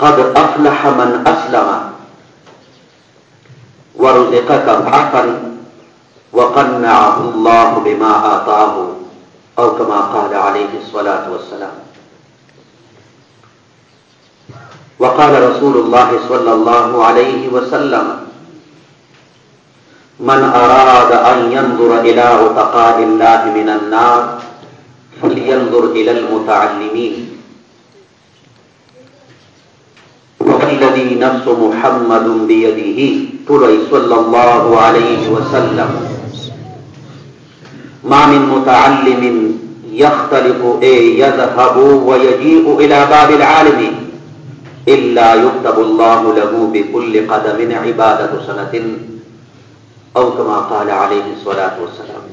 قد أفلح من أسلم ورزقك ضعفا وقنعه الله بما آتاه أو كما قال عليه الصلاة والسلام وقال رسول الله صلى الله عليه وسلم من أراد أن ينظر إلى عتقاء الله من النار فلينظر إلى المتعلمين وَالَّذِي نَفْسُ مُحَمَّدٌ بِيَدِهِ تلوي صلى الله عليه وسلم ما من متعلم يختلف اي يذهب ويجيء إلى باب العالم إلا يكتب الله له بكل قدم عبادة سنة أو كما قال عليه الصلاة والسلام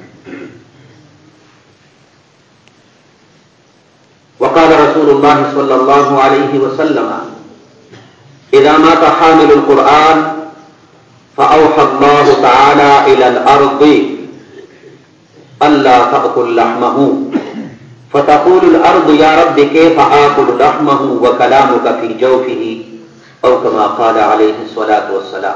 وقال رسول الله صلى الله عليه وسلم إذا مات حامل القرآن فاوحى الله تعالى الى الارض الا تاكل لحمه فتقول الارض يا رب كيف اكل لحمه وكلامك في جوفه او كما قال عليه الصلاه والسلام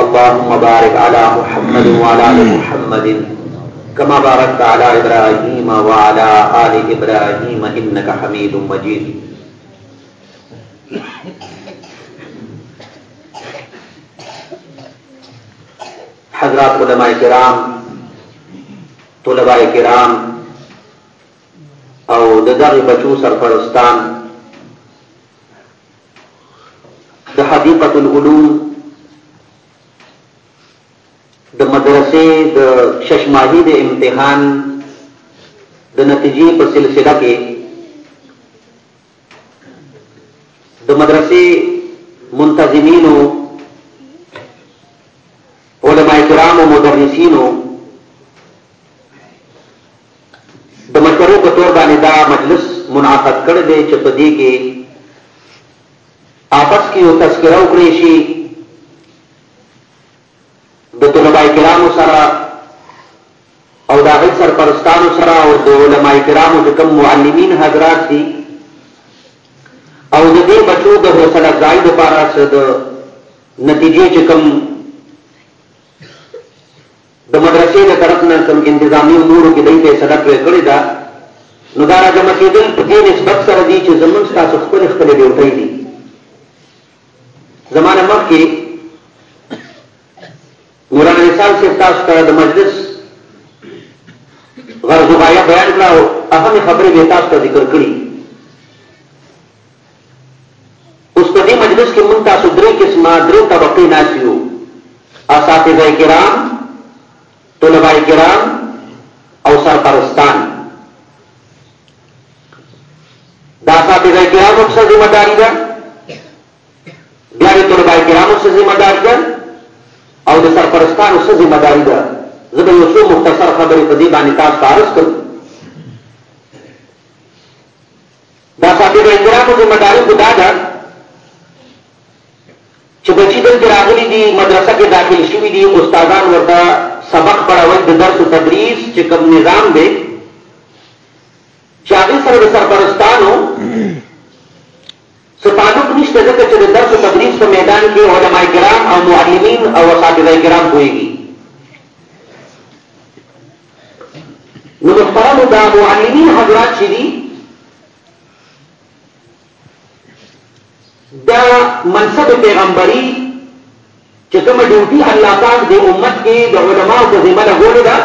اللهم بارك على محمد وعلى ال محمد كما باركت على ابراهيم وعلى ال ابراهيم انك حميد مجيد حضرات علماء کرام طلباء کرام او د دغه بچو سرپرستان د حدیقة العلوم د مدرسې د شش ماهي د امتحان د نتیجې په سلسله کې د مدرسې منتظمینو علماء کرامو مدرسینو د مشورې په تور باندې دا مجلس منعقد کړی دی چې په دې کې آپس کې یو تذکره وکړی شي د طلباء کرامو سره او د هغوی سرپرستانو سره او د علماء کرامو چې کوم معلمین حضرات دي او د دې بچو د حوصله افزائی لپاره څه د نتیجې چې کوم د مدرسې د طرف نه کوم انتظامي امورو کې دوی فیصله پرې کړې ده، نو دا راجمع کېدل په دې نسبت سره دي چې زموږ ستاسو خپلې خپلې ډیوټۍ دي. زما نه مخکې نوران رسال صاحب تاسو ته د مجلس غرض و غایه بیان کړه او اهمې خبرې به تاسو ته ذکر کړي. اوس په دې مجلس کې موږ تاسو درې قسمه درې طبقې ناست یو اساتذه کرام طلباء کرام او سرپرستان د اساتذه کرامو څخه ذمہ داری ده بیا د طلباء کرامو څخه ذمہ داری ده او د سرپرستانو څخه ذمہ داری ده زه به یو څو مختصر خبرې په دې باندې تاسو ته عرض کوم د اساطیر الکرامو ذمه داري خو دا ده چې بچي دلته راغلي دي مدرسه کې داخل شوي دي استادان ورته سبق پړاول د درس او تدریس چې کوم نظام دی چې هغه سره د سرپرستانو څه تعلق نشته ځکه چې د درس او تدریس په میدان کې علما کرام او معلمین او اساتذه کرام کوي نو محترم دا معلمین حضرات چې دي دا منصب پیغمبري چې کومه ډیوټي الله پاک د امت کې د علماو په ذمه لګولې ده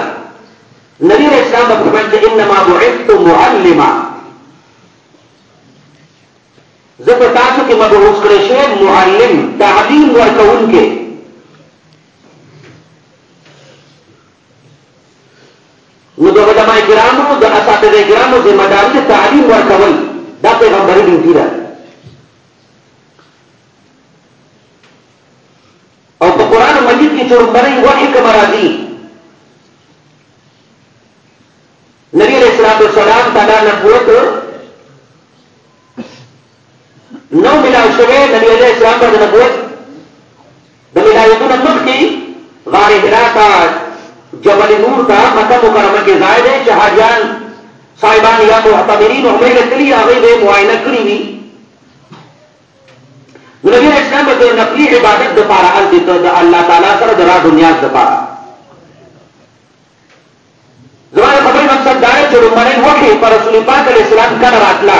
نبی رسول الله فرمایي چې انما بعثت معلما زه په تاسو کې مبعوث کړی شوی معلم تعلیم ورکوونکی نو د علماء کرامو د اساتذه کرامو ذمہ داري د تعلیم ورکول دا پیغمبري ډیوټي ده او په قران مجید کې چورمبري وحي کما راځي نبی علیہ الصلوۃ والسلام تعالی نه پوت نو ملاو شوه نبی علیہ السلام باندې نبوت د ولایتو نه مخکې غار حرا ته جبل نور ته مکه مکرمه کې ځای دی چې حاجیان صاحبان یا معتمرین عمرې ته تللي هغوی به یې معاینه کړې وي نو نبي اسلام به د نفلي عبادت دپاره هلته ته د الله تعالی سره د راز و نیاز دپاره زما د خبرې مقصد دا دی چې لومړی وحې په رسول پاک علیه السلام کله راتله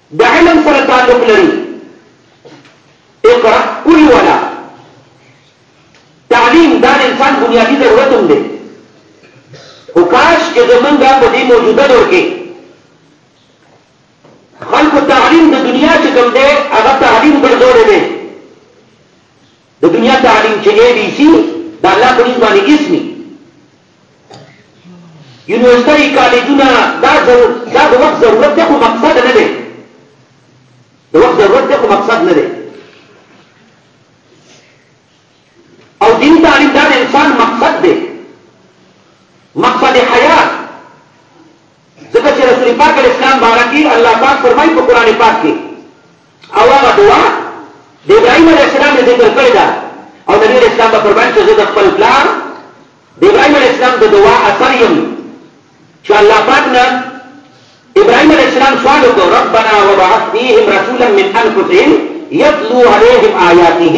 د علم سره تعلق لري اقرا کل ولا تعلیم دا انسان بنیادی ضرورت هم دی خو کاش چې زمونږ په دې موجوده دور کې خلکو تعلیم د دنیا چې کوم دی هغه تعلیم ګرځولی دی د دنیا تعلیم چې اې بي سي د الله په نسبت باندې اسمي یونیورسټۍ کالجونه دا ضرور دا د وخت ضرورت دی خو مقصد نه دی د وخت ضرورت دی خو مقصد نه دی او دین تعلیم دا د انسان مقصد دی مقصد حیات ځکه چې رسول پاک علیه السلام باره کې الله پاک فرمایي په قرآن پاک کې او هغه دعا د ابراهیم علیه السلام یې ذکر کړې ده او نبی علیه السلام به فرمایي چې زه د خپل پلار د ابراهیم علیه السلام د دعا اثر یم چې الله پاک نه ابراهیم علیه السلام سوال وکړ ربنا وبعث فیهم رسولا من انفسهم یتلو علیهم آیاته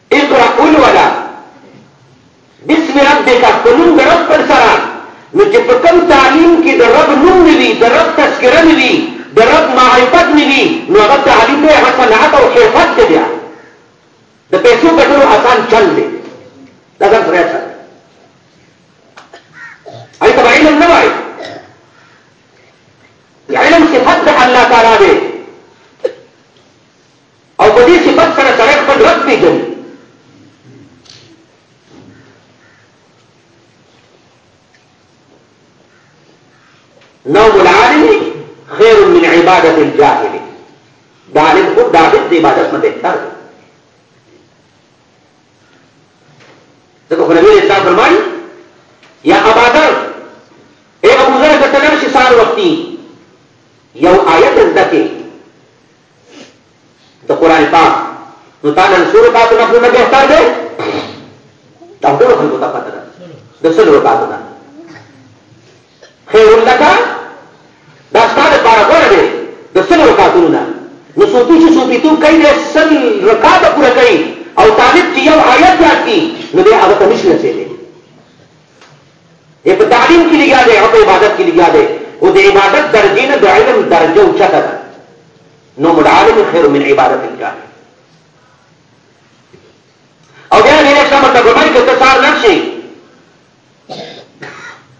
اقرأ ولوله بسم ربک په نوم د رب خپل سره نو چې په کوم تعلیم کې د رب نوم نه وي د رب تذکره نه وي د رب معرفت نه وي نو هغه تعلیم دی هغه صنعت او حرفت دی بیا د پیسو ګټلو آسان چل دی دا ځان سره چل اي ته علم نه وایي علم صفت د الله تعالی دی او په دې صفت سره سړی خپل رب پېژني. نوم العالم خیر من عبادت الجاهل د عالم خود د عابد د عبادت نه بهتر دی ځکه خو نبي اسلام فرمایي یا ابا ذر ای ابو ذر که ته نرشي سهار وختي یو آیت زده کې د قران پاک نو تا نن سورو پاک نه خو نه بهتر دی دا ټول خلکو ته پته ده د سلو پاک نه خیر لك دا ستاسو لپاره غوړه دی د سلو پاک نه نو صوفي چې صوفي تو کوي د سل رکعات پوره کوي او طالب چې یو آیت یاد کی نو به هغه ته نشي رسېدلی اے په تعلیم کی لګیا دی او په عبادت کی لګیا دی او د عبادت درجه نه د علم درجه او چته ده نو مدعالم خیر من عبادت الجاهل او بیا نبی اسلام ته فرمایي چې ته سار نه شي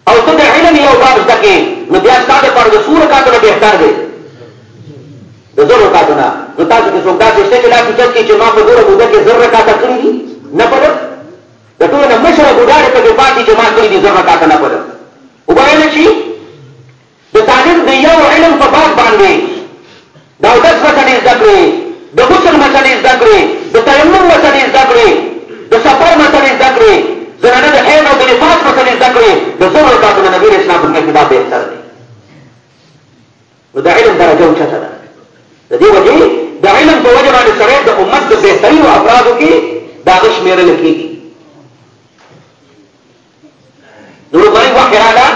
او ته د علم یو باب زده کې نو بیا ستاسو لپاره د سور کاتو نه بهتر دی د زر رکعاتو نه نو تاسو کې څوک داسې شته چې لا کوچت کې چې ما په دوره موده کې زر رکعاته کړي دي نه پوهېږم د ټولو نه مشره ګوډه د تبلیغاتي جماعت کړي دي زر کاته نه بلل وبایل شي د طالب د یو علم په باب باندې دا د څه څه زده کړې د غسل مسلې زده کړې د تیمم مسلې زده کړې د سفر مسلې زده کړې زنانه د حیض او د نفاس مسلې زده کړې د زر کاته د نبی اسلام په خدمت به اثر دی نو د علم درجه اوچته ده د دې وجې د علم په وجه باندې سره د امت د بهترینو افرادو کې د هغه شمېرل کېږي نو لومړی وحی راغله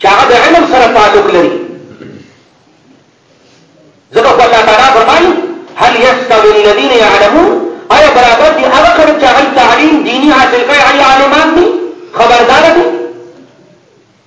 چې هغه د علم سره تعلق لري ځکه خو الله تعالی فرمایي هل یستوي الذین یعلمون آیا برابر دي هغه خلک چې هغوی تعلیم دیني حاصل کړی هغوی عالمان دي خبردار دي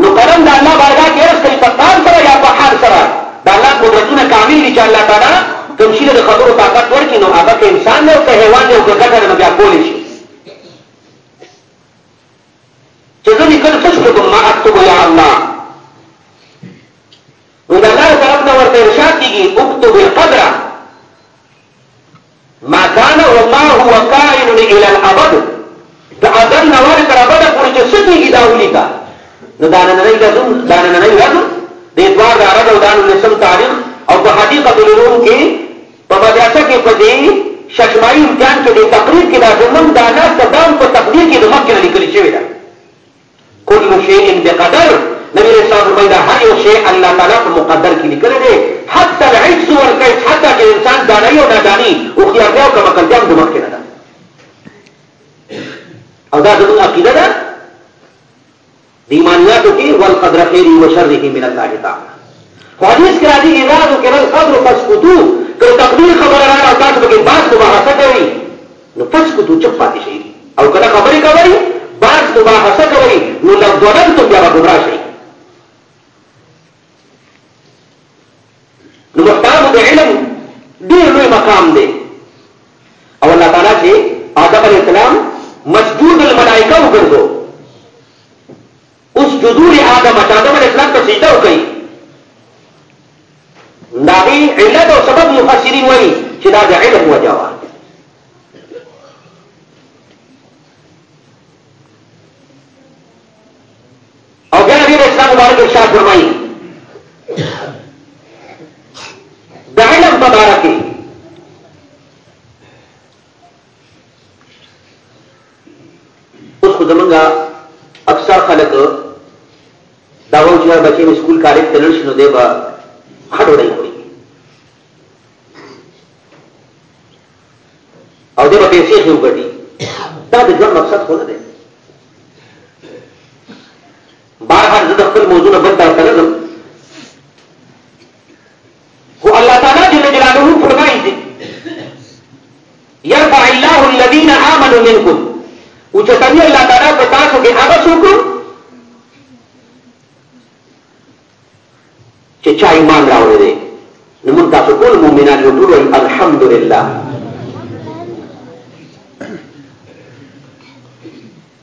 نو قلم د الله بارګاه کې عرض کوي په قال سره یا په حال سره د الله قدرتونه کامل دي چې الله تعالی کوم شي د خبرو طاقت ورکړي نو هغه که انسان دی او که حیوان دی او که ګټه ده نو بیا کولی شي چې زه لیکل څه شو کوم ما اکتب یا الله نو د الله طرف نه ورته ارشاد کېږي اکتب القدره ما کان و ما هو کائن الی الابد د ازل نه ور تر ابده پورې چې څه کېږي دا ولیکه نو دا نننۍ ګزم دا نننۍ ورځ د اتوار د عرب او د نولسم تاریخ او په حدیقة العلوم کې په مدرسه کې په دې ششمایي امتحان کې د تقریر کې دا زمونږ دا ناسته دا هم په تقدیر کې د مخکې نه لیکل شوې ده کل شیء بقدر، نبی علیه السلام فرمایي، دا هر یو شی الله تعالی په مقدر کې لیکلی دی، حتی العجز والکیس، حتی که د انسان دانایي او ناداني، هوښیارتیا او کمعقلتیا هم د مخکې نه ده. او دا زموږ عقیده ده د ایمانیاتو کې والقدر خیره وشره من الله تعالی خو حدیث کې راځي اذا ذکر القدر فاسكتوا که تقدیر خبره راغله تاسو به بحث مباحثه کوئ نو پټ سکوتو چپ پاتې شئ او که نه خبرې کوئ، بحث مباحثه کوئ، نو لو ضللتم بیا به ګمراه شئ. نو مقام د علم ډېر لوی مقام دی او الله تعالی چې آدم علیه السلام مسجود الملائکه وګرځو اسجدو لآدم چې آدم علیه السلام ته سجده وکړي د هغې علت او سبب مفسرین وایي چې دا د علم وجه وه او بیا نبی علیه السلام مبارک ارشاد فرمایي د علم په باره کې اوس خو زمونږ اکثر خلک دا وایي چې بچی مې سکول کالج ته لاړ شي نو دی به ښه ډوډۍ خوري او دی به پیسې ښې وګټي دا د ژوند مقصد خو نه دی بارها زه د خپل موضوع نه بل طرف ته نه ځم خو الله تعالی جل جلاله فرمایي دي يرفع الله الذين آمنوا منكم او چې تبي الله تعالی په تاسو کې هغه څوک چې چا ایمان راوړی دی نو موږ تاسو ټول مؤمنان یو ټول الحمدلله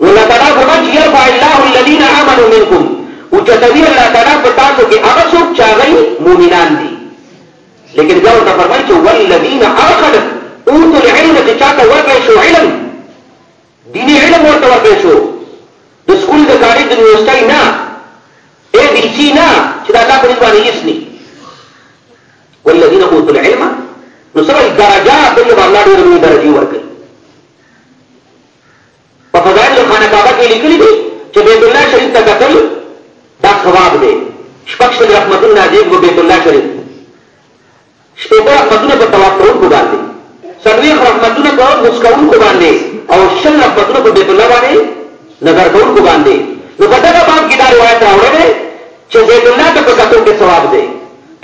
الله تعالی فرمایي چې يرفع الله الذين آمنوا منكم او چې دوی الله تعالی په تاسو کې هغه څوک چې هغه مؤمنان دي لیکن دا ورته فرمایي چې والذین آخر اوتو العلم چې چاته ورکړی شو علم دیني علم ورته ورکړل شو، د سکول د کالج د یونیورسټۍ نه، اې بي سي نه، چې د الله په دین باندې هیڅ ني. والذین اوتوا العلم نو څه وایي درجات دلته به الله ډېرې لویې درجې ورکوي په فضایل د خانه کعبه کې لیکلي دي چې بیت الله شریف ته کتل دا ثواب دی شپږ سل رحمتونه نازل په بیت الله شریف شپېته رحمتونه په طواف کوونکو باندې، څلوېښت رحمتونه په لمونځ کوونکو باندې او شل رحمتونه په بیت الله باندې نظر کوونکو باندې، نو په دغه باب کې دا روایت راوړی دی چې بیت الله ته په کتو کې ثواب دی،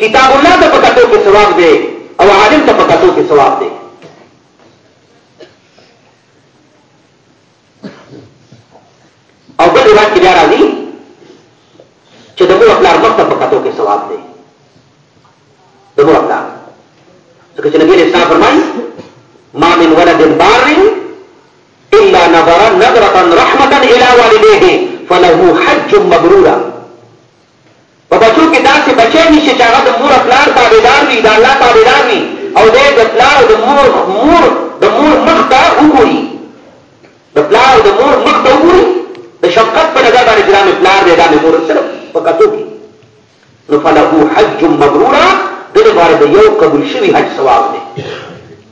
کتاب الله ته په کتو کې ثواب دی او عالم ته په کتو کې ثواب دی. او بل روایت کې بیا راځي چې د مور پلار مخ ته په کتو کې ثواب دی د مور پلار ځکه چې نبی علیه السلام فرمایي ما من ولد بار الا نظر نظره رحمه الى والديه فله حج مبرورا په بچو کې داسې بچی نشته چې هغه د مور او پلار تابعدار وي، د الله تابعدار وي او دی د پلار او د مور مور د مور مخ ته وګوري، د پلار او د مور مخ ته وګوري، د شفقت په نظر باندې چې دا مې پلار دی، دا مې مور سره په کتو کې نو فله حج مبرورا د لپاره د یو قبول شوي حج ثواب دی.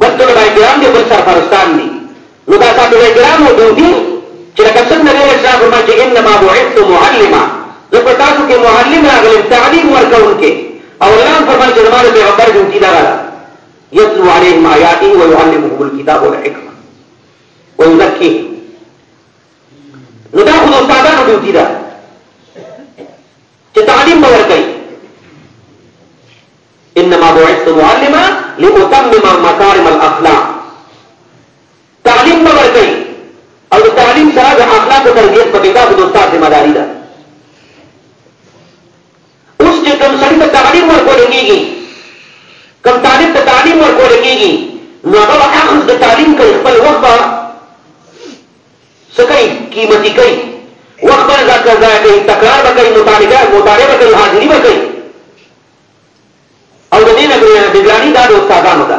بس علماء کرام دې بس سرپرستان دي نو دا ساتوله کرام او دوی چې لکه څنګه نبی رسول الله فرمایي چې انما بعثت معلما زه په تاسو کې معلم راغلم تعلیم ورکوونکی او الله فرمایي چې زما د پیغمبر ډیوټي دا ده يتلو عليهم آياته ويعلمهم الكتاب والحكمة ويزكيهم نو دا خو د استادانو ډیوټي ده چې تعلیم به ورکوي انما بعثت معلما لاتمم مکارم الاخلاق تعلیم به ورکړي او د تعلیم سره د اخلاقو تربیت پکې دا خو د استاد ذمه داري ده اوس چې کوم سړي ته تعلیم ورکول کېږي کوم طالب ته تعلیم ورکول کېږي نو هغه به اخذ د تعلیم کوي خپل وخت به څه کوي قیمتي کوي وخت به ځکه ځای کوي تکرار به کوي مطالعه مطالعه به کوي حاضري به کوي او د دې نه نګراني دا د استادانو ده.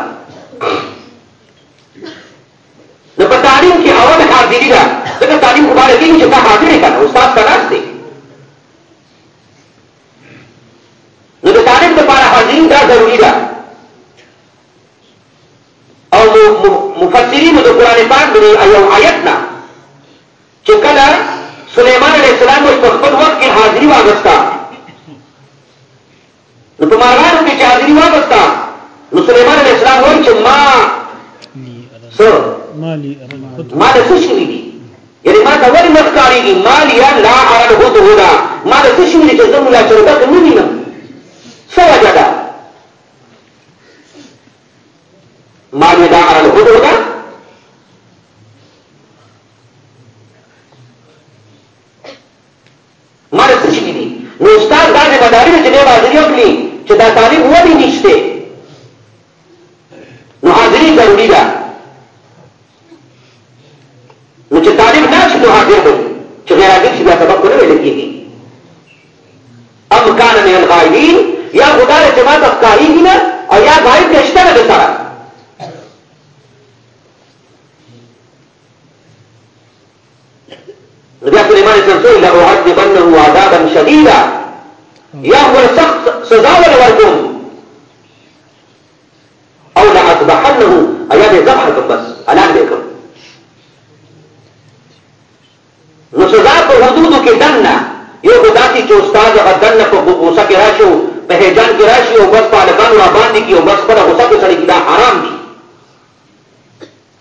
نو په تعلیم کې اول حاضري ده ځکه تعلیم خو باید کېږي چې تا حاضر یې که نه استاد ته ناست دی نو د تعلیم لپاره حاضري دا ضروري ده او مفسرینو د قرآن پاک د یو آیت نه چې کله سلیمان علیه السلام وایي په خپل وخت کې حاضري واغسته نو په مارغانو کې چې حاضري واغسته نو سلیمان علیه السلام وایي چې ما څه ما د څه شوي دي یعنې ما ته ولې نه ښکارېږي ما لیا لا ارل هد هدا ما د څه شوي دي چې زه ملا چربک نه وینم څه وجه ده ما لیا لا ارل هد هدا مړه څه شي دي نو استاد دا ذمه داري ده چې دی به حاضري وکړي چې دا طالب ولې نشته نو حاضري ضروري ده نو چې طالب نه شي نو حاضر دی چې غیر حاضر شي بیا سبق ونه ویل کېږي ام کان من الغائبین یا خدا له جماعت افکاری دي نه او یا غائب نشته نه سره بیا سلیمان اسلام سوی لأعذبنه عذابا شدیدا یا خپل سخت سزا ولا ورکوم او لأذبحنه ایا به ذبح کوم بس الان به کوم نو سزا په حدودو کې دننه یو خو داسې چې استاد هغه دننه په غوسه کې راشي او په هیجان کې راشي او بس په هلکانو را باندې کړي او بس خپله غوسه کې سړی کړي دا حرام دي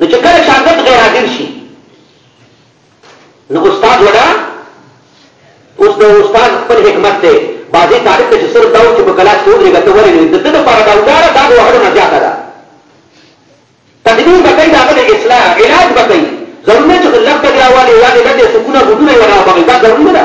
نو چې کله شاګرد غیر حاضر شي نو استاد ولا اوس د استاد خپل حکمت دی بعضې طالب ته چې صرف دا و چې په کلاس کې ودرېږه ته ولې نه د ده دپاره دا وګاره دا د وهلو نه زیاته ده تقدیر به کوي د هغه د اصلاح علاج به کوي ضرور نه چې لږ تګ راوالي یا د لږ سکونه غوټونه یې ورابغي دا ضرور نه ده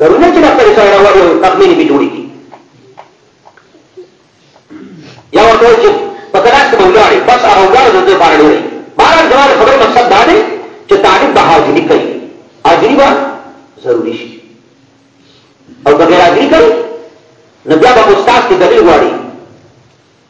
ضروري چې دا طریقه یې راوړې او تخمینې به جوړې کړي یا ورته وایي چې په کلاس کې به ولاړې بس هغه ولاړه د دې لپاره ډېرې بهرحال زما د خبرې مقصد دا دی چې تعلیم به حاضري کوي حاضري به ضروري شي او که غیر حاضري کوي نو بیا به استاد کې دلیل غواړي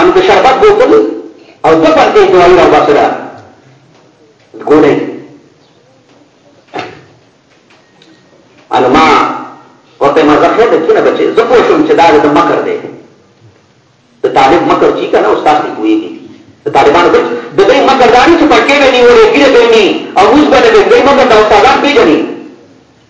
ان د شربت بوتل او دوه پرتې دوايي راوباسله ګولۍ الما ورته مزه خیر ده کینه بچې زه پوه شوم چې دا د مکر دی د طالب مکر چې کنه استاد دی پوهېږي د طالبانو ګټ د دې مکر دانی چې پټې به نیولې ګیره به نی او اوس به دې دې مکر د استادان پیژني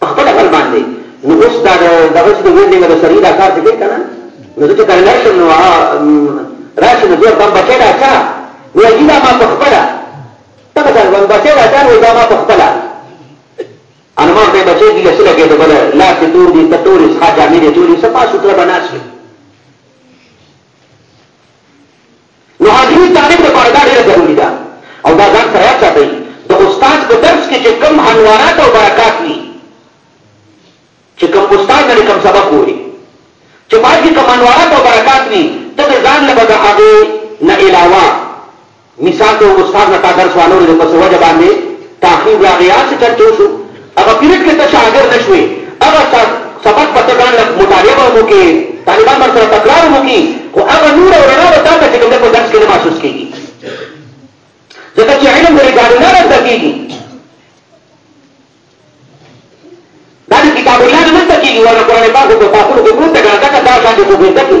پخپله غلمان دی نو اوس دا دغه چې ویل دی د سرګي دا کار څه کوي کنه نو زه چې کله لرشم نو راشي نو دوه بم بچی دا چا نو یی دا ما پخپله تګه دا بم بچی دا چا نو دا ما پخپله انا ما ته بچی دی لسله کې دبل لا کې تور دي تطور اس حاجه مې دي ټول صفه ستره بناسي نو هر یو طالب لپاره دا ډېره ضروري ده او دا ځان سره یاد ساتئ، د استاد په درس کې چې کوم انوارات او برکات وي، چې کوم استاد درې کوم سبق ووایي، چې په هغه کې کوم انوارات او برکات وي، ته د ځان له به د هغې نه علاوه مثال د استاد نه تا درس وانورېدو په څه وجه باندې تاخیر راغی یا څه چل چل شو، هغه پيريډ کې ته شاګر نه شوې، هغه سبق به ته ځان له مطالعه به هم وکړې، طالبان به هم سره تکرار هم وکړي، خو هغه نور او رڼا به تاته چې کوم دی په درس کې نه محسوس کېږي، ځکه چې علم د رجال الله نه زده کېږي، دا د کتاب الله نه نه زده کېږي، ورنه قرآن پاک په پاکونو کې پروت دی، که نه ځکه دا شان دې خو بې زده کړي.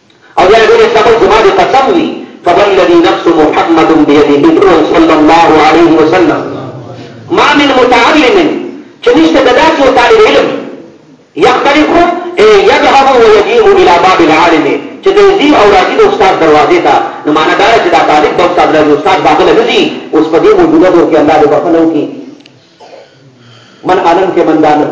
او بیا ډېر یې کبل زما دې قسم وي فوالذي نفس محمد بيده هو صلی الله علیه وسلم ما من متعلم چې نشته د داسې یو طالب علم یختلف ای یذهب و یجیء الی باب العالم چې د زی او راځي د استاد دروازې ته نو معنا دا چې دا طالب د استاد له استاد باندې لږی اوس په دې موجوده دور کې الله دې بخنو کی من عالم کې من دانم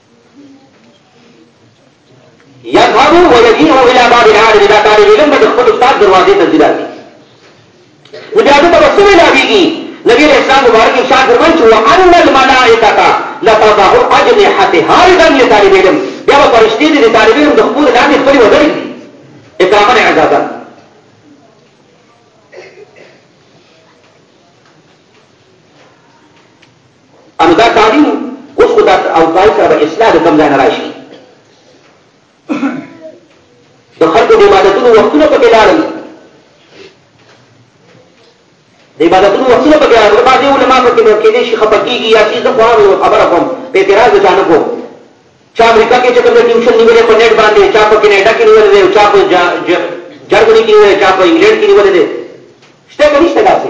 يذهب ويجيء الى باب العالم دا طالب علم د خپل استاد دروازې ته ځي نو بیا د رسول الله بیږي نبی علیہ السلام مبارک ارشاد فرمایي چې وان الملائکه لتضع اجنحتها اذا لطالب علم بیا به فرشتي دي طالب علم د خپل لاندې خپل وزري اکرامن اعزازا انو دا تعلیم اوس خو دا او پای سره به اصلاح د کوم ځای نه راشي د خلکو د عبادتونو وختونه پکې لاړل د عبادتونو وختونه پکې لاړل بعضې علما پکې نو کېدای شي خفه کېږي یا څه زه خو هغه یوه خبره کوم په اعتراض د چا نه کوم چا امریکا کې چې کوم ټیوشن نیولی په نېټ باندې چا په کینیډا کې نیولی دی چا په جرمني کې نیولی چا په انګلینډ کې نیولی دی شته که نشته داسې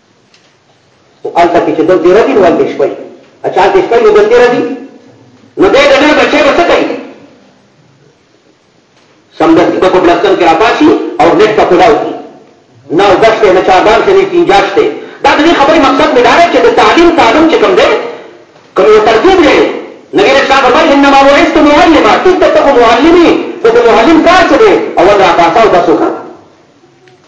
خو هلته کې چې دوه تېره دي نو هلته یې شپه وي چې هلته یې شپه وي نو دوه تېره دي نو دی د نن بچی به څه کوي سمدستي به په بلستان کې راپاسي او نېټ ته کولاو کړي نه اوبش دی نه چاردان دی نه پینجاش دی دا د دې خبرې مقصد مې دا دی چې د تعلیم تعلم چې کوم دی کوم یو ترتیب دی نبی رسول الله فرمایي انما بعثت معلما تدته معلمي د معلم کار څه دی اول راپاسه او تاسو کار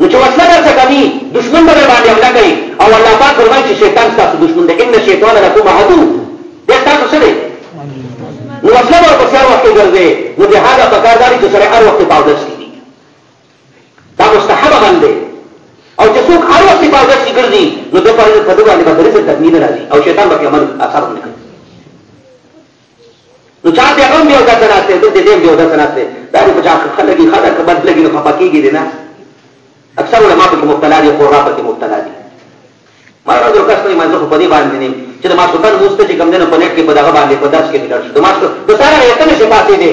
نو چې وسله درته کوي دشمن به درباندې حمله کوي او الله پاک فرمایي چې شیطان ستاسو دشمن دی ان شیطان لکم عدو دی ستاسو څه دی نو وسله به ورپسې هر وخت ګرځې نو د هغه په کار داري چې سره هر وخت په اودس کې دي دا مستحب عمل دی او چې څوک هر وخت په اودس کې ګرځي نو د پاره په دغه باندې به د رزق تکمیل راځي او شیطان به عمل اثر نه کوي نو چا ته هم یو داسې ناست دی دلته ډېر یو داسې ناست دی دا دې په چا ښه لګي ښه ده که بد لګي نو خفه کېږي دې نه اکثر علما پکې مبتلا دي قرا پکې مبتلا دي ما یو ورځ کس نه ما زه خو په دې باندې نه چې د ماسوتن موسته چې کوم دی نو په نېټ کې په دغه باندې په درس کې مې لړ شو د ماسو د ساره یې ته نه شي پاتې دی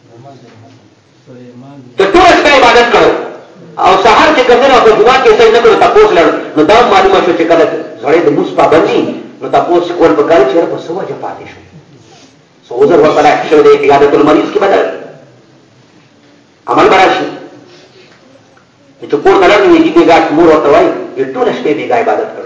چې ټول شپه عبادت کړو او سهار چې کوم نه په جمعه کې څه نه کړو تاسو لړ نو دا معلومه شو چې کله غړې د موس پابندي نو تاسو کول په کار چې په سوا جا پاتې شو سو عذر ورته راځي چې د عیادت المریض کې بدل عمل براشي چې کور نه لږ یې دې ګاټ مور ورته وایي ټول شپه دې عبادت کړو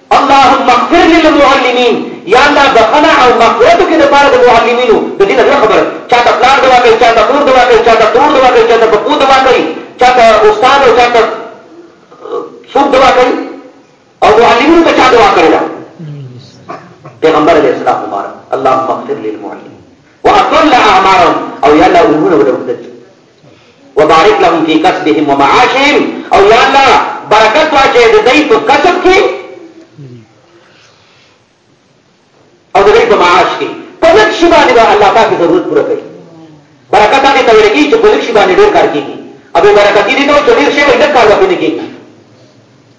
اللهم اغفر للمعلمین یا الله بخنه او مغفرت وکړي د پاره د معلمینو د دې نه خبره چاته پلار دوا کوي چاته خور دوا کوي چاته تور دوا کوي چاته پپو دوا کوي چاته استاد او چاته څوک دوا کوي او معلمینو ته چا دوا کوي پیغمبر علیہ السلام مبارک اللهم اغفر للمعلمین واطل اعمارهم او یا الله عمرونه ولو وبارک لهم فی کسبهم ومعاشهم او یا الله برکت واچې د دوی په کسب کې او د دوی په معاش کې په لږ شي باندې به الله پاک ضرورت پوره کوي برکت هغه ته ویل کېږي چې په لږ شي باندې ډېر کار کېږي او بې برکتي دي ته چې ډېر شی به لږ کار وکړي نه کېږي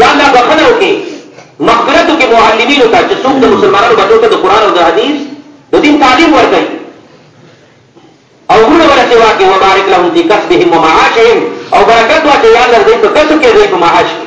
یا الله بخنه وکړي مغفرت وکړي معلمینو ته چې څوک د مسلمانانو بچو ته د قرآن او د حدیث د دین تعلیم ورکوي او ورونه ولا سوا کې وبارک لهم فی کسبهم ومعاشهم او برکت واچي یا الله دې په کسب کې دې په معاش کې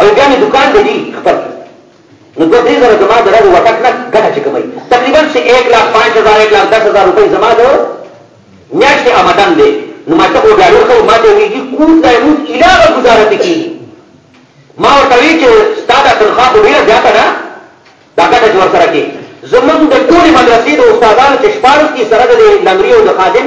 او بیا مې دکان د دي خپل نو دوه درې زره زما د رغو وټک نه ګټه چې کومي تقریبا چې 1 لاکھ 5000 1 لاکھ 10000 روپۍ زما د میاشتې آمدن دی نو ما ته وګړو خو ما ته ویږي کوم ځای مو علاوه گزاره کوي ما ورته وی چې ستاسو تنخواه به ډیره زیاته ده دا ګټه جوړ سره کې زموږ د ټولې مدرسې د استادانو چې شپارس کې سره د لمري او د خادم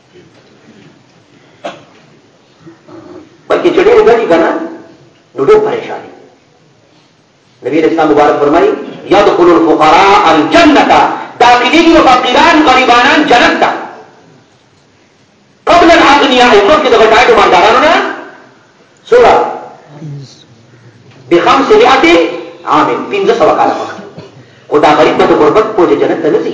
بلکې چې ډېر غني کنه نو ډېر پریشان نبی اسلام مبارک فرمایي يدخل الفقراء الجنه داخلي دي فقيران غريبانان جنت ته قبل الاغنياء مخکې د غټاټو مالدارانو نه سورا بخمس مئات عام پنځه سوه کاله مخکې خو دا غریب به د غربت پوجې جنت ته نه ځي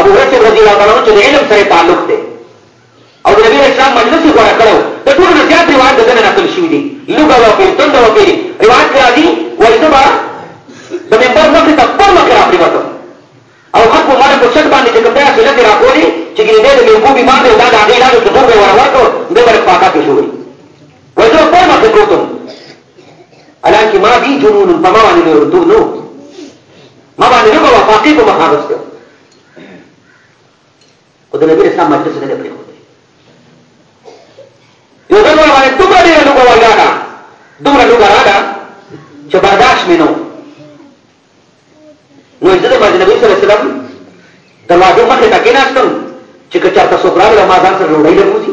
ابو بکر رضی الله تعالی عنہ چې علم سره تعلق دی او د نبی اسلام مجلس یې غوړه کړو د ټول نه زیات روایت دغه نقل شوی دی لوګا او په تند او په روایت کې راځي وایي دا د منبر مخ ته پر مخ راځي وته او حق مال په څټ باندې چې کوم ځای کې لږه راکولي چې ګینه دې د منبو به باندې دا د هغه لاله ته دوه ورور ته د ورپاکا کې شوی وځو پر مخ ته کوتم الان کې ما دي جنون په ما باندې نور دو نو ما باندې نو په فاقي په مخ راځته او د نبی اسلام مجلس نه پرې خو یو ځل باندې ته باندې نو کوه یا دا دومره نو راغله چې برداشت مې نو نو د باندې نبی صلی الله علیه وسلم د واده مخه تکې ناستم چې که چاته سوکرا له ما ځان سره وړي لګوي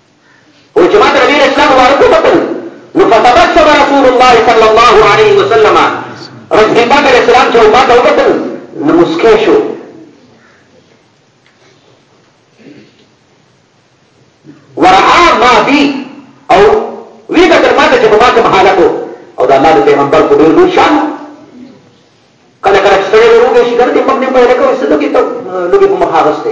او چې ما د نبی اسلام مبارک وکتل نو فتبسم رسول الله صلی الله علیه وسلم رسول پاک علیه السلام چې ما ته وکتل نو مسکی شو ورعا ما بی او وی کتل ما ته چې په ما کوم حالت او د الله د پیغمبر په ډېر لوی شان کله کله چې سړی ورو دی شي کنه دې مخ نه پیدا کوي څه لګي ته لګي په مخ هغسته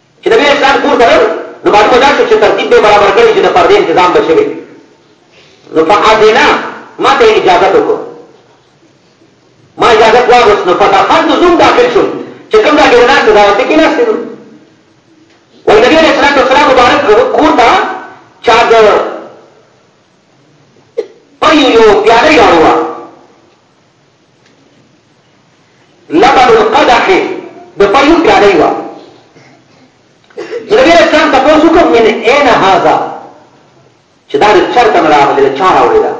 چې د مېز ځان پورته کړ، نو معلومه دا شوه چې ترتیب به یې برابر کړی چې د پردې انتظام به شوی وي. نو فاذن، ما ته یې اجازت وکړ. ما اجازت واغوست، نو فدخلت، زه هم داخل شوم، چې کوم ځای کې زه ناست وم، هغه ځای کې ناست وم. وایي نبي علیه الصلوة والسلام مبارک کور ته چا د پيو يوه پياله راوړه. لبن القدح د پيو پیالې و نبی اسلام تاسو کوم من اين هذا چې دا چرته راغلی چا راوړی دا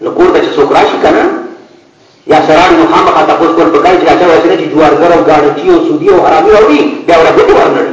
نو کور ته چې څوک راشي کنه یا سراړي نو خامخا تاسو کول په کار چې راځي وایي چې جوارګر او ګاډي او سودی او حرامي راوړي بیا ورته ورنړي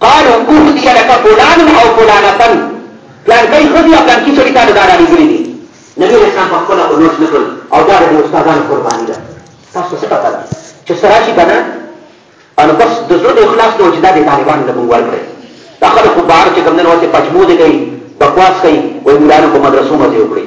قال اوحدی لک فلان او فلانتن پلانکی خدی او پلانکی سړی ته دا راغلی دي نبی علیہ السلام په خپل اولوش نکړ او دا د استادانو قرباني ده تاسو څه پته ده چې سراشي کنه ان بس د زړه د اخلاص نو چې دا د طالبانو له موږ ورکړي دا خلک په بار چې کوم نه وسه پجمو دي کوي بکواس کوي وایي مولانا په مدرسو مزه وکړي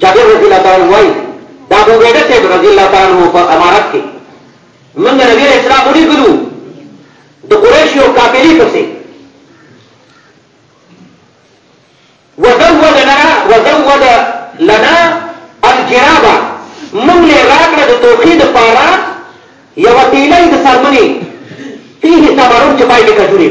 جابر رضی الله تعالی عنہ وايي دا ابو عبیده صاحب رضی الله تعالی عنہ په امارت کې موږ د نبی علیه السلام ولیدلو د قریش یو قافلې پسې وزود لنا وزود لنا الجرابه موږ له راکړه د توحید لپاره یو تیلې د سرمنې فيه ثمرون چې پای کې کجوري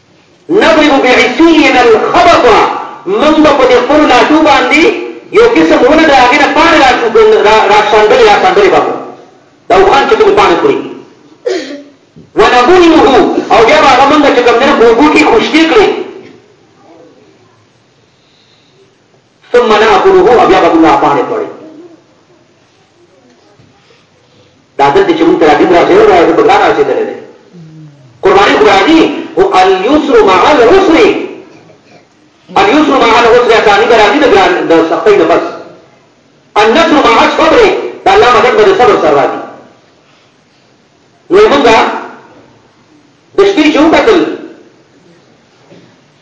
نضرب بعصينا الخبط موږ به په دې خپلو لاټو باندې یو قسم ونه د هغې نه پاڼې راښندلې راښندلې به مو د اوښان چې کومې پاڼې خوري ونبنيه او بیا به هغه موږ چې کوم دی نه په اوبو کې خوشتې کړو ثم ناكله او بیا به موږ هغه پاڼې خوړې دا دلته چې موږ ته راځي راځي او راځي په ګران راځي دلې دی قرباني خو راځي او اليسر مع العسر اليسر مع العسر اساني به راځي د ګران د سختۍ نه پس النصر مع الصبر دا الله مدد به د صبر سره راځي نو موږ د شپې چې وکتل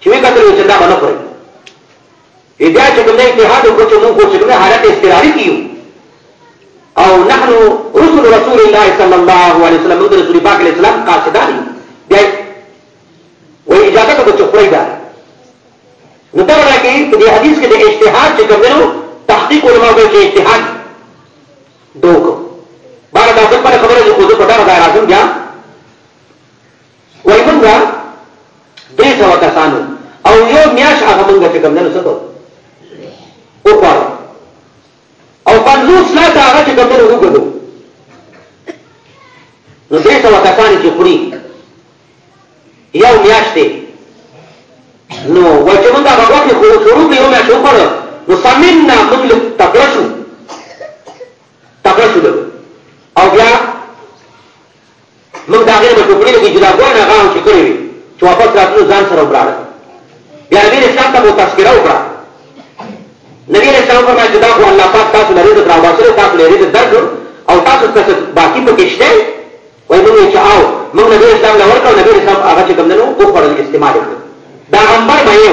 چې وی کتل چې دا باندې کوي بیا چې کوم اجتهاد وکړو چې موږ چې کوم حالت استقراري کیو او نحن رسل رسول الله صلی الله علیه وسلم موږ رسول پاک علیه السلام قاصدان بیا و اجازه کو چې خوري دا نو دا راکې په دې حدیث کې د اجتهاد چې کوم نو تحقیق علماء کوي چې اجتهاد دوک بار دا څه پر خبره چې خود په دا راځم بیا وایي مونږ درې سوه کسان وو او یو میاشت هغه مونږ چې کوم دی نو څه کوو وخوړل او پنځوس لاس هغه چې کوم دی وګدو نو درې سوه کسان چې خوري یو میاشت دی نو وایي چې مونږ هغه غوښې خورو شروع کړې یو میاشت وخوړل نو سمنا مونږ تکړه شو تکړه شولو او بیا موږ د هغې نه ټوکړې لګي چې دا ګوانه هغه هم چې کړې وي چې واپس راتلو ځان سره وبراړه بیا نبي علیه السلام ته مو تذکره وکړه نبي علیه السلام فرمایي چې دا خو الله پاک تاسو له رزق راوباسلو تاسو له رزق درکړو او تاسو څه باقي پکې شته وایي موږ یې چې او موږ نبي علیه السلام له ورکړو نبي علیه السلام هغه چې کوم دی نو وخوړل استعمال یې کړو دا غمبر به یې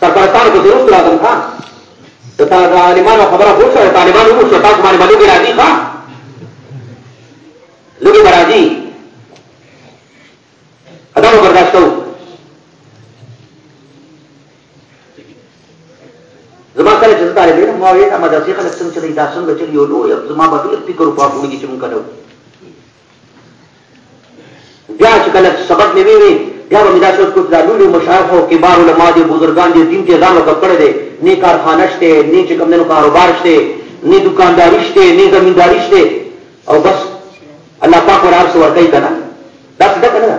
سرپرستانو ته ضرور راځم ښه د طالبانو خبره پوه شوه طالبان وموږ شو تاسو باندې به لوګې راځي ښه لوګې به راځي دا به برداشت کوو زما کله چې زه طالب علم ما ویل دا مدرسې خلک څنګه چلوي دا څنګه چلوي یو لوی زما به ډېر فکر وکړو چې مونږ کله بیا چې کله سبق مې ویوي بیا به مې دا سوچ کو چې دا لوی مشایخ او کبار علما دي بزرګان دي دین کې ځان وقف کړی دی نه کارخانه شته نه چې کوم کاروبار شته نه دکانداري شته نه زمینداري شته او بس الله پاک ورار سو ورکړي کنه دا څه ده کنه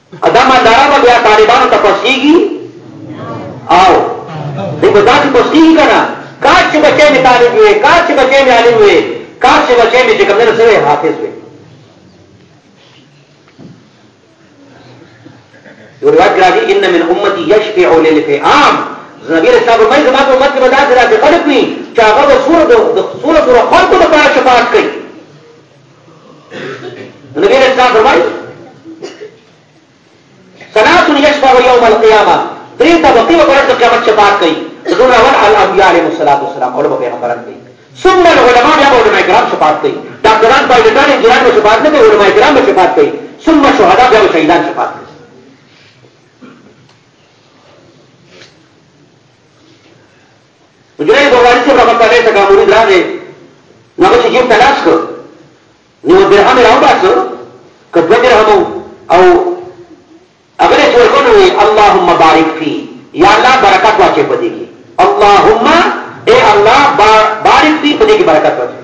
دا مالداران به بیا طالبانو ته پسېږي او دی به داسې پسېږي که نه کاش چې بچی مې طالب وی کاش چې بچی مې عالم وی کاش چې بچی مې چې کوم دی نو څه حافظ وی یو روایت کې راځي ان من امتي یشفع للفئام نبی رسول الله فرمایي زما په امت کې به داسې راځي خلک وي چې هغه به سورة سورة خلقو لپاره شفاعت کوي نبی علیہ السلام فرمائی سناتن یشفع یوم القیامہ دری طبقی و قرآن قیامت شفاعت کئی دون اول الانبیاء علیہ السلام علماء پیغمبران کئی ثم العلماء یا علماء کرام شفاعت کئی ڈاکٹران پائلٹان انجینئران و شفاعت نہ علماء کرام شفاعت کئی ثم شہداء یا شہیدان شفاعت کئی ګران ګوهري صاحب رحمت الله ته کاموري درانه نو هغه چې جیب ته لاس کړ نو درهم یې راوباسه که دوه درهمو او هغه یې چې ورکړ نو اللهم بارک فی یا الله برکت واچوې په دې کې اللهم اے الله بارک فی په دې کې برکت واچوې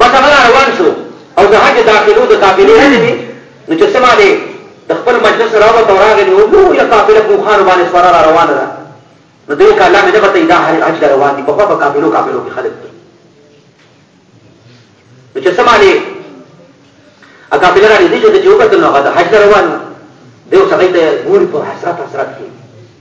بس هغه را روان شو او د حج داخلو د قافلې نه دی نو چې سما دی د خپل مجلس راوته او راغلی و نو یو قافله په خان باندې سره را روانه ده نو دوی کا الله مې نه پته دا هر حج روان دي په خپل قافلو قافلو کې خلک دي نو چې سما دی هغه قافله را دي چې د جوګه تل نو هغه حج روان دی او سړی ته ګوري په حسرت حسرت کې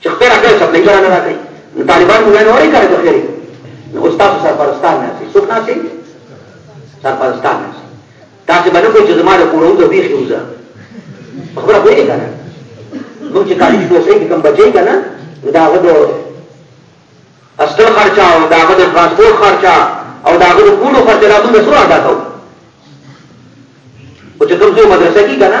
چې خپل راکړی سپلې جوړه نه راکړي نو طالبان موږ نه وایي کړی ته خیري نو استاد سرپرستان نه سي څوک نه سي سرپرستان نه سي تاسو باندې کوی چې زما له کوره وځو بیخي وځه خبره کوي نه کنه نو چې کالي په سې کې کم بچي کنه دا غدو استر خرچا او دا غدو ترانسپورت خرچا او دا غدو کولو خرچا لا موږ سره ادا کوو او چې کوم ځای مدرسې کې کنه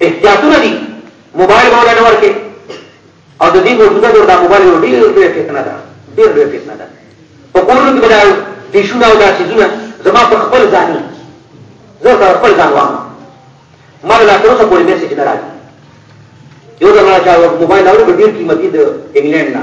احتیاطونه دي موبایل ولا نه ورکه او د دې موجوده دور دا موبایل یو ډیر لوی فتنه ده ډیر لوی فتنه ده په کورونو کې دا دیشونه او دا چیزونه زما په خپل ځاني زه په خپل ځان وام ما لا تر اوسه پورې میسج نه راځي یو ځل ما چا موبایل اورو په ډیر قیمتي د انګلند نه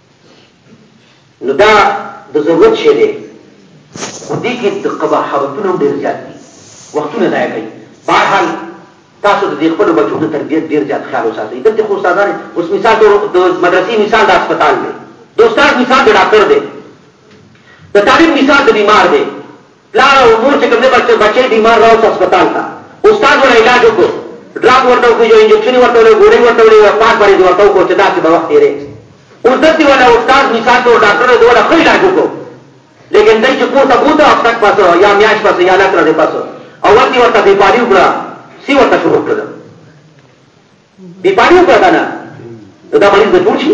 نو دا د ضرورت شی دی خو دې کې د قباحتونه هم ډېر زیات دي وختونه ضایع کوي بهرحال تاسو د دې خپلو بچو د تربیت ډېر زیات خیال وساتئ دلته خو استادان اوس مثال د مدرسې مثال د هسپتال دی د استاد مثال د ډاکټر دی د طالب مثال د بیمار دی پلار او مور چې کوم دی بچه بچه بیمار راوست هسپتال ته استاد ورته علاج وکړو ډراپ ورته وکړو یو انجکشن ورته وکړو ګولۍ ورته وکړو پاک باندې ورته وکړو چې داسې به وخت تیرې اوس دلته ولا استاد مثال ته ډاکټر ته ولا خو علاج وکړو لیکن دای چې کوته کوته او تک پاسو یا میاش پاسو یا لکر دې پاسو او ورته ورته دی پالي وکړه سی ورته شروع کړل دی پالي وکړه دا مریض به جوړ شي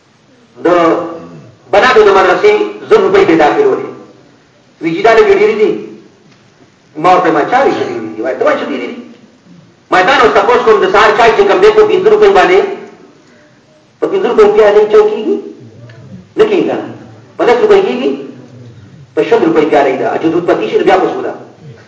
د بنادو د مدرسې زر روپۍ به داخلولې وی چې دا لږې ډېرې دي ما ورته ما چارې چې ډېرې دي وایي ته وایي چې ډېرې دي ما تا نه اوس تپوس کوم د سهار چای چې کوم دی په پنځه روپۍ باندې په پنځه روپۍ کې هلې چای کېږي نه کېږي که نه په لس روپۍ کېږي په شل روپۍ کې هلې ده چې دود پکې شي بیا په څو ده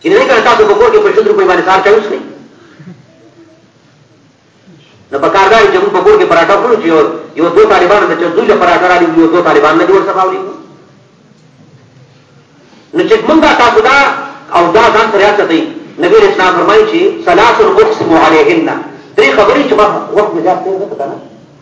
چې نه کړه تاسو په کور کې په شل روپۍ باندې سار چاوس نه نو په کار دی چې موږ په کور کې پراټا خورو چې یو دوه طالبان د چندوی له پراټا رالی یو دوه طالبان نه جوړ سپاولي نو چې موږ تاسو دا او دا ځان سره یاد کړئ نبی رسول الله فرمایي چې ثلاث اقسم عليهن درې خبرې چې ما وخت مې ځاب ته وکړه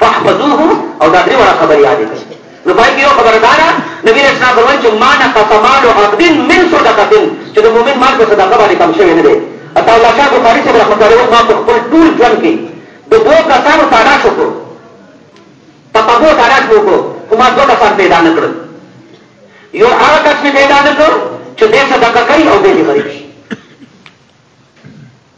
فاحفظوه او دا درې وړه خبرې یادې کړئ نو پای کې یو خبره دا ده نبی رسول الله فرمایي چې ما نقص مال عبد من صدقه چې د مؤمن مال په صدقه باندې کم شوی نه دی عطا الله شاه بخاري صاحب رحمت الله علیه ما په خپل ټول ژوند کې د دوه کسانو تعالی شکر تطبو تعالی شکر کو کومه دوه کسان پیدا نه کړل یو هغه کس پیدا نه کړ چې دې صدقه کوي او دې غریب شي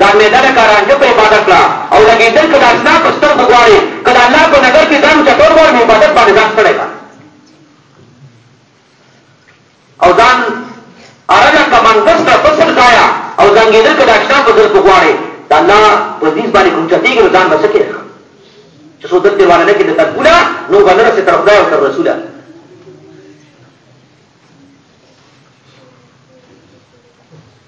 دا معده لکه رانجه په عبادت کړه او لګېدل که د اشنا په سترګو غواړې که د الله په نظر کې ځان چټور غواړې نو عبادت باندې ځان ستړی کړه او ځان ارګه که منګس کړه په سل ځایه او زنګېدل که د اشنا په سترګو غواړې د الله په ځیز باندې کوم چتېږي نو ځان به څه کړې چې څو دلته وانه نه کې د ترکوله نو به نه رسې تر خدای او تر رسوله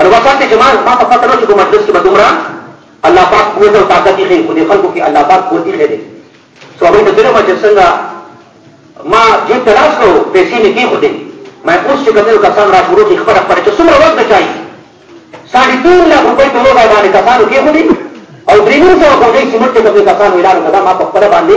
اروا پاکه جمال ما ته پته نه چې په مجلس کې به دومره الله پاک قوت او طاقت یې خو دې خلکو کې الله پاک قوت یې دی سو هغوی ته ګرمه چې څنګه ما جیب ته لاس کړو پیسې مې کېښودې ما اوس چې کوم کسان را شروع کړي خبره خبره چې څومره وخت به چایي ساړي تین لاک روپۍ په لوګا باندې کسانو کېښودې او درې نیم سوه کوټۍ سیمټ چې کوم کسانو اعلان کړه ما په خپله باندې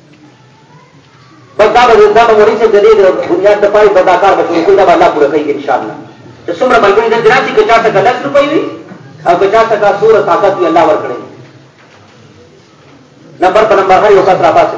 بس دا به دا به مولوي صاحب د دې د بنیاد د پای به دا کار به شروع کړي دا به الله پوره کوي انشاءالله د څومره ملګري د دراسي که چا څخه لس روپۍ وي او که چا څخه سوره طاقت وي الله ورکړي نمبر په نمبر هر یو کس را پاسه